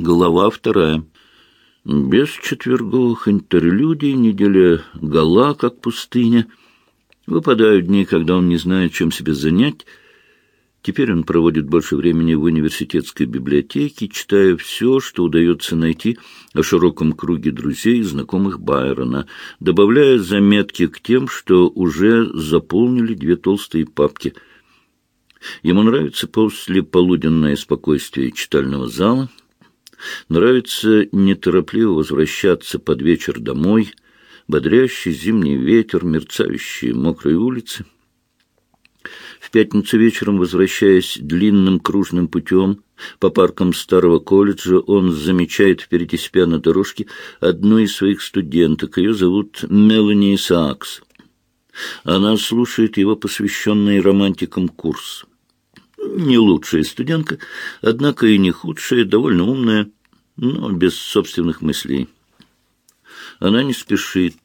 Глава вторая. Без четверговых интерлюдий, неделя гола, как пустыня. Выпадают дни, когда он не знает, чем себя занять. Теперь он проводит больше времени в университетской библиотеке, читая все, что удается найти о широком круге друзей и знакомых Байрона, добавляя заметки к тем, что уже заполнили две толстые папки. Ему нравится послеполуденное спокойствие читального зала — Нравится неторопливо возвращаться под вечер домой, бодрящий зимний ветер, мерцающие мокрые улицы. В пятницу вечером, возвращаясь длинным кружным путем по паркам старого колледжа, он замечает впереди себя на дорожке одну из своих студенток. Ее зовут Мелани Саакс. Она слушает его посвященный романтикам курс не лучшая студентка, однако и не худшая, довольно умная, но без собственных мыслей. Она не спешит,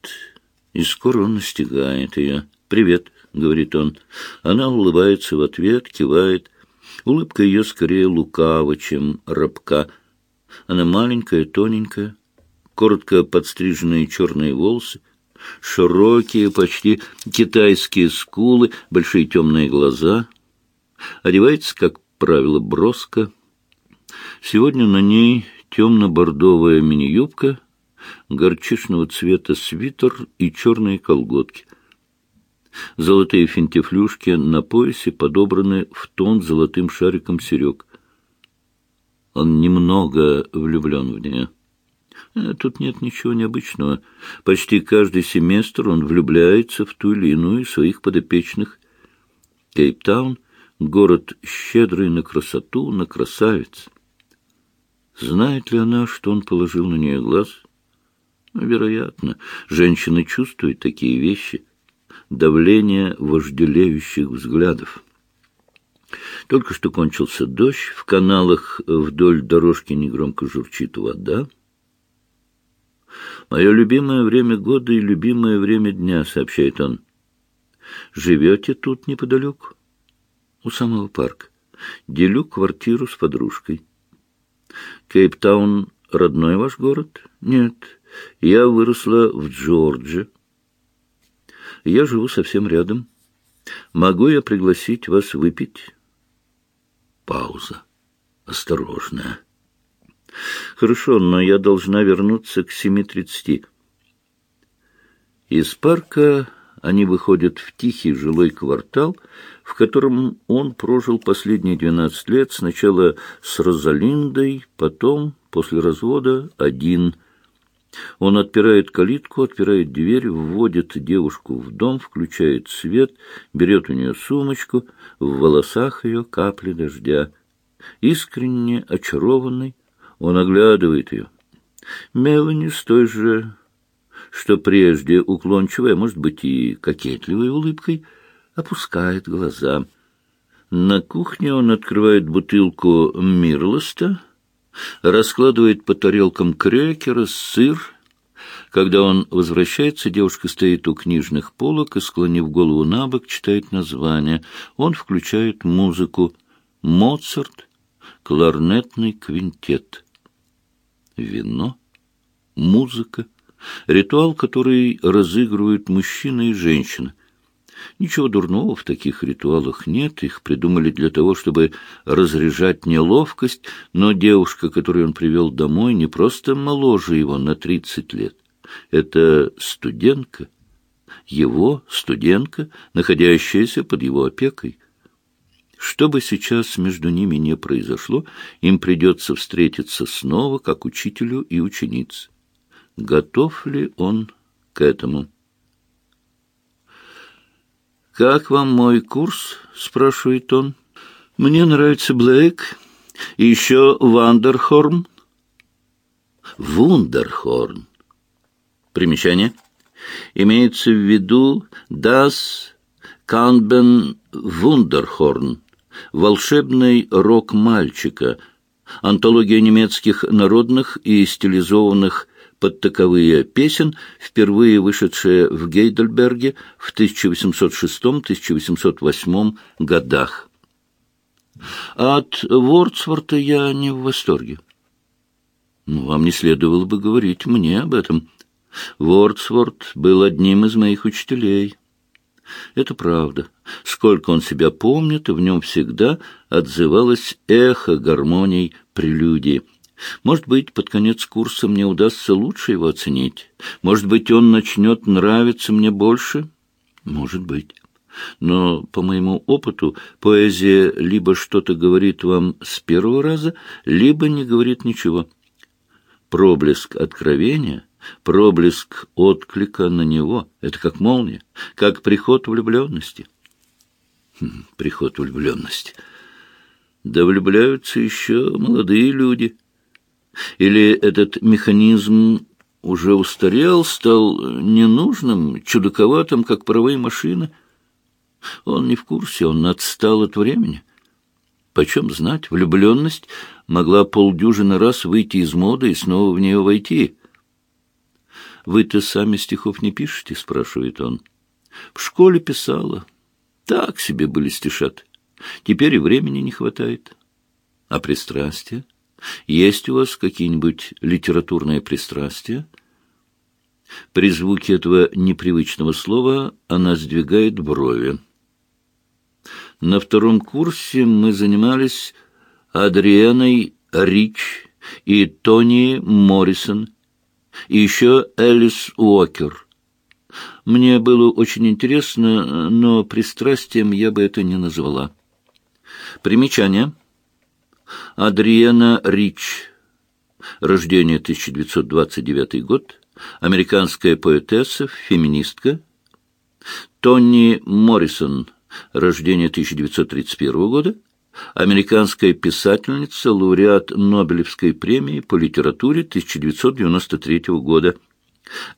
и скоро он настигает ее. «Привет», — говорит он. Она улыбается в ответ, кивает. Улыбка ее скорее лукава, чем рабка. Она маленькая, тоненькая, коротко подстриженные черные волосы, широкие, почти китайские скулы, большие темные глаза — Одевается, как правило, броско. Сегодня на ней темно-бордовая мини-юбка, горчичного цвета свитер и черные колготки. Золотые финтифлюшки на поясе подобраны в тон золотым шариком серег. Он немного влюблен в нее. Э, тут нет ничего необычного. Почти каждый семестр он влюбляется в ту или иную своих подопечных. Кейптаун Город щедрый на красоту, на красавиц. Знает ли она, что он положил на нее глаз? Вероятно. Женщины чувствуют такие вещи. Давление вожделеющих взглядов. Только что кончился дождь, в каналах вдоль дорожки негромко журчит вода. «Мое любимое время года и любимое время дня», — сообщает он. «Живете тут неподалеку?» у самого парка. Делю квартиру с подружкой. Кейптаун — родной ваш город? Нет. Я выросла в Джорджи. Я живу совсем рядом. Могу я пригласить вас выпить? Пауза. Осторожная. Хорошо, но я должна вернуться к семи тридцати. Из парка они выходят в тихий жилой квартал, в котором он прожил последние двенадцать лет, сначала с Розалиндой, потом, после развода, один. Он отпирает калитку, отпирает дверь, вводит девушку в дом, включает свет, берет у нее сумочку, в волосах ее капли дождя. Искренне очарованный, он оглядывает ее. Мелани с той же что прежде уклончивая, может быть, и кокетливой улыбкой, опускает глаза. На кухне он открывает бутылку Мирлоста, раскладывает по тарелкам крекеры, сыр. Когда он возвращается, девушка стоит у книжных полок и, склонив голову на бок, читает название. Он включает музыку. Моцарт, кларнетный квинтет. Вино, музыка, Ритуал, который разыгрывают мужчина и женщина. Ничего дурного в таких ритуалах нет, их придумали для того, чтобы разряжать неловкость, но девушка, которую он привел домой, не просто моложе его на тридцать лет. Это студентка, его студентка, находящаяся под его опекой. Что бы сейчас между ними не произошло, им придется встретиться снова, как учителю и ученице готов ли он к этому. «Как вам мой курс?» — спрашивает он. «Мне нравится Блэк и еще Вандерхорн». «Вундерхорн». Примечание. Имеется в виду «Das Канбен Вундерхорн» — волшебный рок мальчика, антология немецких народных и стилизованных под таковые песен, впервые вышедшая в Гейдельберге в 1806-1808 годах. От Вордсворта я не в восторге. Ну, вам не следовало бы говорить мне об этом. Вордсворт был одним из моих учителей. Это правда. Сколько он себя помнит, в нем всегда отзывалось эхо гармоний прелюдии. Может быть, под конец курса мне удастся лучше его оценить. Может быть, он начнет нравиться мне больше? Может быть. Но, по моему опыту, поэзия либо что-то говорит вам с первого раза, либо не говорит ничего. Проблеск откровения, проблеск отклика на него — это как молния, как приход влюбленности. Хм, приход влюбленности. Да влюбляются еще молодые люди. Или этот механизм уже устарел, стал ненужным, чудаковатым, как паровые машины — он не в курсе, он отстал от времени. Почем знать, влюбленность могла полдюжины раз выйти из моды и снова в нее войти. «Вы-то сами стихов не пишете?» — спрашивает он. «В школе писала. Так себе были стишат. Теперь и времени не хватает. А пристрастия? Есть у вас какие-нибудь литературные пристрастия?» При звуке этого непривычного слова она сдвигает брови. На втором курсе мы занимались Адрианой Рич и Тони Моррисон, и еще Элис Уокер. Мне было очень интересно, но пристрастием я бы это не назвала. Примечание. Адриана Рич. Рождение 1929 год. Американская поэтесса, феминистка. Тони Моррисон рождения 1931 года, американская писательница, лауреат Нобелевской премии по литературе 1993 года,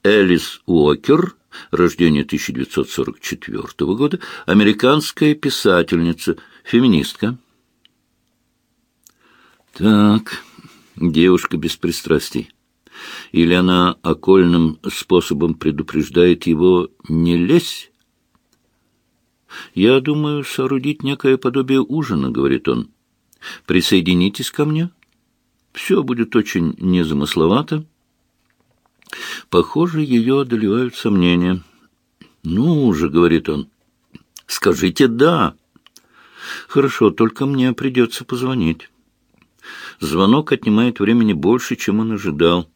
Элис Уокер, рождение 1944 года, американская писательница, феминистка. Так, девушка без пристрастий. Или она окольным способом предупреждает его «не лезь», «Я думаю соорудить некое подобие ужина», — говорит он. «Присоединитесь ко мне. Все будет очень незамысловато». Похоже, ее одолевают сомнения. «Ну же», — говорит он, — «скажите «да». «Хорошо, только мне придется позвонить». Звонок отнимает времени больше, чем он ожидал.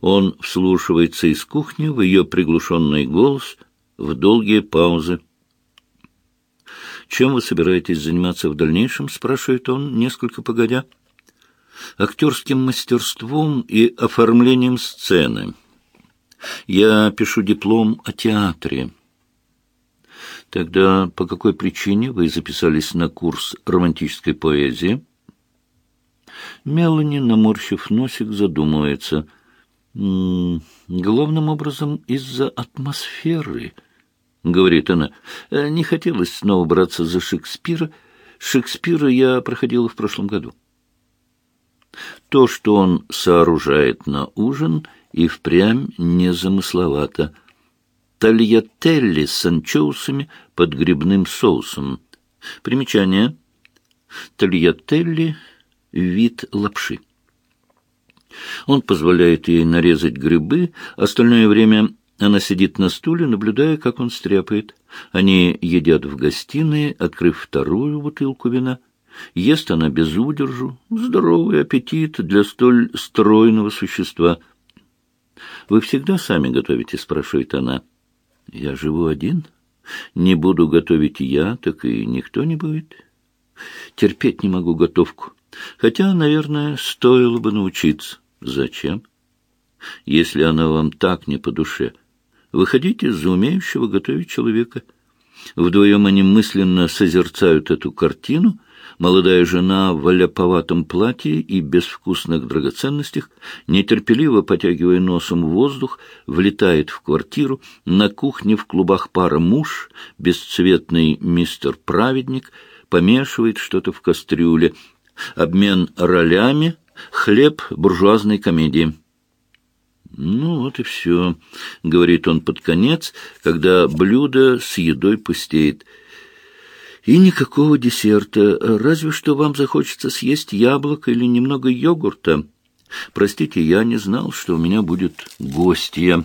Он вслушивается из кухни в ее приглушенный голос, в долгие паузы. «Чем вы собираетесь заниматься в дальнейшем?» — спрашивает он, несколько погодя. «Актерским мастерством и оформлением сцены. Я пишу диплом о театре». «Тогда по какой причине вы записались на курс романтической поэзии?» Мелани, наморщив носик, задумывается. «М -м, «Главным образом из-за атмосферы». — говорит она. «Э, «Не хотелось снова браться за Шекспира. Шекспира я проходила в прошлом году». То, что он сооружает на ужин, и впрямь незамысловато. Тольятелли с анчоусами под грибным соусом. Примечание. Тольятелли — вид лапши. Он позволяет ей нарезать грибы, остальное время она сидит на стуле, наблюдая, как он стряпает. Они едят в гостиной, открыв вторую бутылку вина. Ест она без удержу. Здоровый аппетит для столь стройного существа. «Вы всегда сами готовите?» — спрашивает она. «Я живу один. Не буду готовить я, так и никто не будет. Терпеть не могу готовку. Хотя, наверное, стоило бы научиться. Зачем? Если она вам так не по душе». Выходите за умеющего готовить человека. Вдвоем они мысленно созерцают эту картину. Молодая жена в ляповатом платье и безвкусных драгоценностях, нетерпеливо потягивая носом воздух, влетает в квартиру. На кухне в клубах пара муж, бесцветный мистер-праведник, помешивает что-то в кастрюле. Обмен ролями, хлеб буржуазной комедии. «Ну, вот и все», — говорит он под конец, когда блюдо с едой пустеет. «И никакого десерта, разве что вам захочется съесть яблоко или немного йогурта. Простите, я не знал, что у меня будет гостья.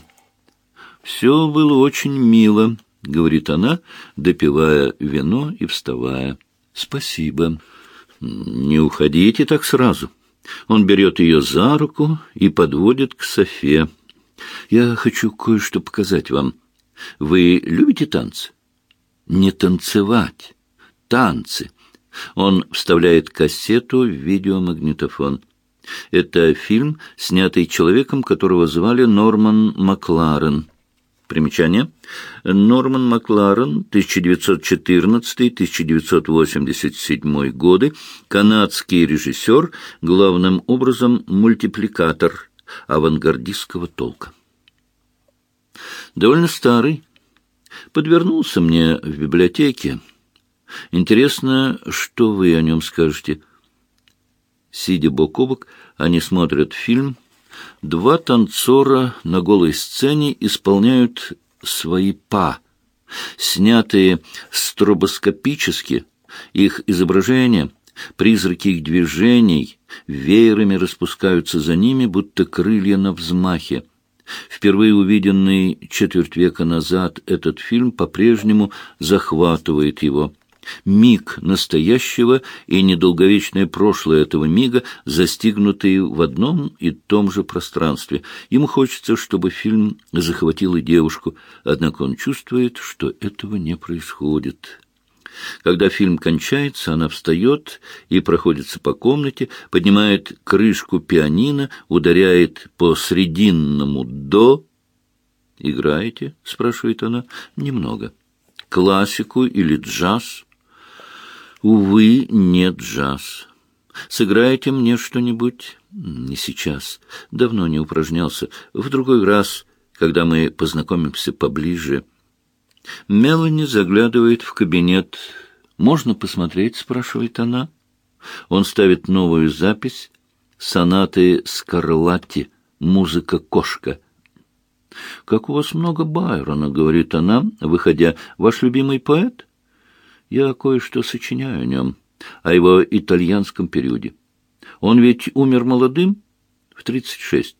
Все было очень мило, — говорит она, допивая вино и вставая. Спасибо. Не уходите так сразу. Он берет ее за руку и подводит к Софе. Я хочу кое-что показать вам. Вы любите танцы? Не танцевать. Танцы. Он вставляет кассету в видеомагнитофон. Это фильм, снятый человеком, которого звали Норман Макларен. Примечание. Норман Макларен, 1914-1987 годы, канадский режиссер, главным образом мультипликатор авангардистского толка. Довольно старый. Подвернулся мне в библиотеке. Интересно, что вы о нем скажете? Сидя бок о бок, они смотрят фильм. Два танцора на голой сцене исполняют свои па, снятые стробоскопически. Их изображения, призраки их движений, веерами распускаются за ними, будто крылья на взмахе. Впервые увиденный четверть века назад этот фильм по-прежнему захватывает его. Миг настоящего и недолговечное прошлое этого мига, застигнутые в одном и том же пространстве. Ему хочется, чтобы фильм захватил и девушку, однако он чувствует, что этого не происходит. Когда фильм кончается, она встает и проходится по комнате, поднимает крышку пианино, ударяет по срединному «до». «Играете?» — спрашивает она. «Немного». «Классику или джаз?» «Увы, нет джаз». «Сыграете мне что-нибудь?» «Не сейчас. Давно не упражнялся. В другой раз, когда мы познакомимся поближе». Мелани заглядывает в кабинет. «Можно посмотреть?» — спрашивает она. Он ставит новую запись. Сонаты Скарлатти. Музыка «Кошка». «Как у вас много Байрона», — говорит она, выходя. «Ваш любимый поэт?» «Я кое-что сочиняю о нем, о его итальянском периоде. Он ведь умер молодым, в тридцать шесть.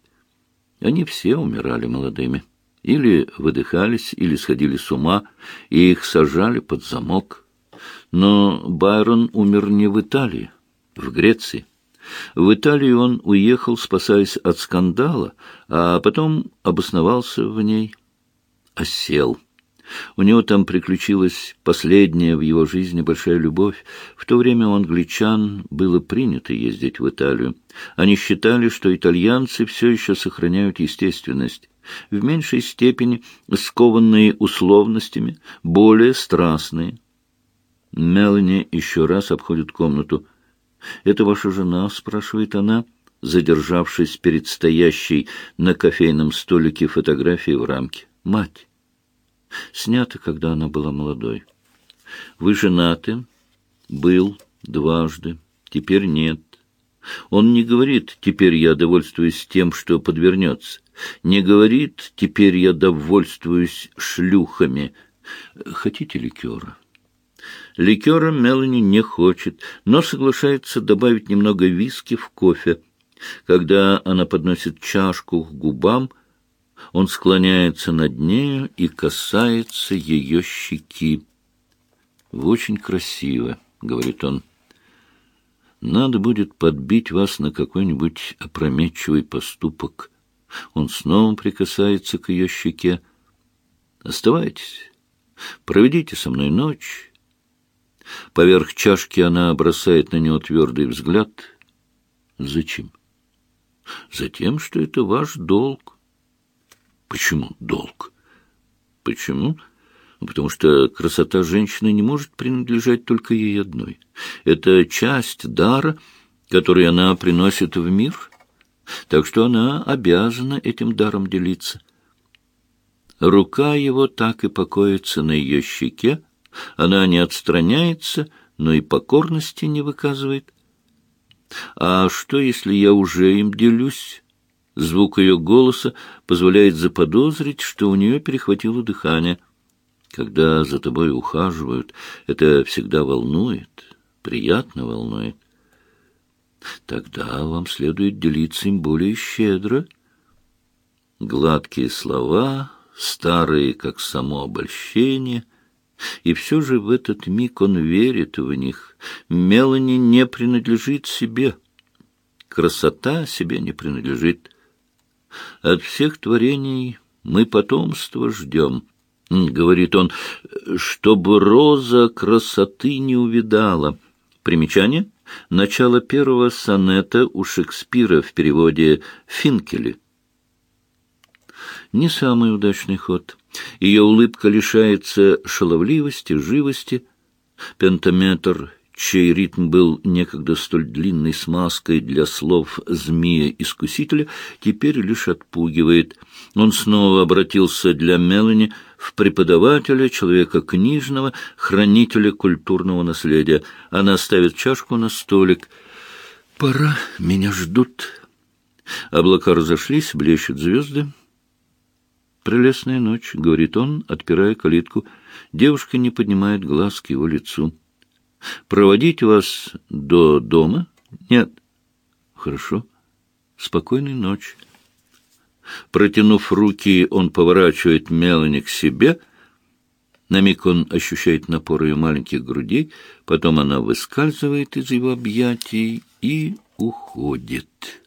Они все умирали молодыми» или выдыхались, или сходили с ума, и их сажали под замок. Но Байрон умер не в Италии, в Греции. В Италию он уехал, спасаясь от скандала, а потом обосновался в ней, осел. У него там приключилась последняя в его жизни большая любовь. В то время у англичан было принято ездить в Италию. Они считали, что итальянцы все еще сохраняют естественность в меньшей степени скованные условностями, более страстные. Мелани еще раз обходит комнату. «Это ваша жена?» — спрашивает она, задержавшись перед стоящей на кофейном столике фотографией в рамке. «Мать. Снята, когда она была молодой. Вы женаты?» «Был дважды. Теперь нет. Он не говорит «теперь я довольствуюсь тем, что подвернется». Не говорит «теперь я довольствуюсь шлюхами». Хотите ликера? Ликера Мелани не хочет, но соглашается добавить немного виски в кофе. Когда она подносит чашку к губам, он склоняется над нею и касается ее щеки. «Вы очень красиво», — говорит он. «Надо будет подбить вас на какой-нибудь опрометчивый поступок». Он снова прикасается к ее щеке. «Оставайтесь. Проведите со мной ночь». Поверх чашки она бросает на него твердый взгляд. «Зачем?» «Затем, что это ваш долг». «Почему долг?» «Почему?» потому что красота женщины не может принадлежать только ей одной. Это часть дара, который она приносит в мир, так что она обязана этим даром делиться. Рука его так и покоится на ее щеке, она не отстраняется, но и покорности не выказывает. А что, если я уже им делюсь? Звук ее голоса позволяет заподозрить, что у нее перехватило дыхание. Когда за тобой ухаживают, это всегда волнует, приятно волнует. Тогда вам следует делиться им более щедро. Гладкие слова, старые, как само обольщение, и все же в этот миг он верит в них. Мелани не принадлежит себе. Красота себе не принадлежит. От всех творений мы потомство ждем, — говорит он, — чтобы роза красоты не увидала. Примечание — начало первого сонета у Шекспира в переводе Финкели. Не самый удачный ход. Ее улыбка лишается шаловливости, живости. Пентаметр чей ритм был некогда столь длинной смазкой для слов змея-искусителя, теперь лишь отпугивает. Он снова обратился для Мелани в преподавателя, человека книжного, хранителя культурного наследия. Она ставит чашку на столик. «Пора, меня ждут». Облака разошлись, блещут звезды. «Прелестная ночь», — говорит он, отпирая калитку. Девушка не поднимает глаз к его лицу. Проводить вас до дома? Нет. Хорошо. Спокойной ночи. Протянув руки, он поворачивает Мелани к себе. На миг он ощущает напор ее маленьких грудей, потом она выскальзывает из его объятий и уходит.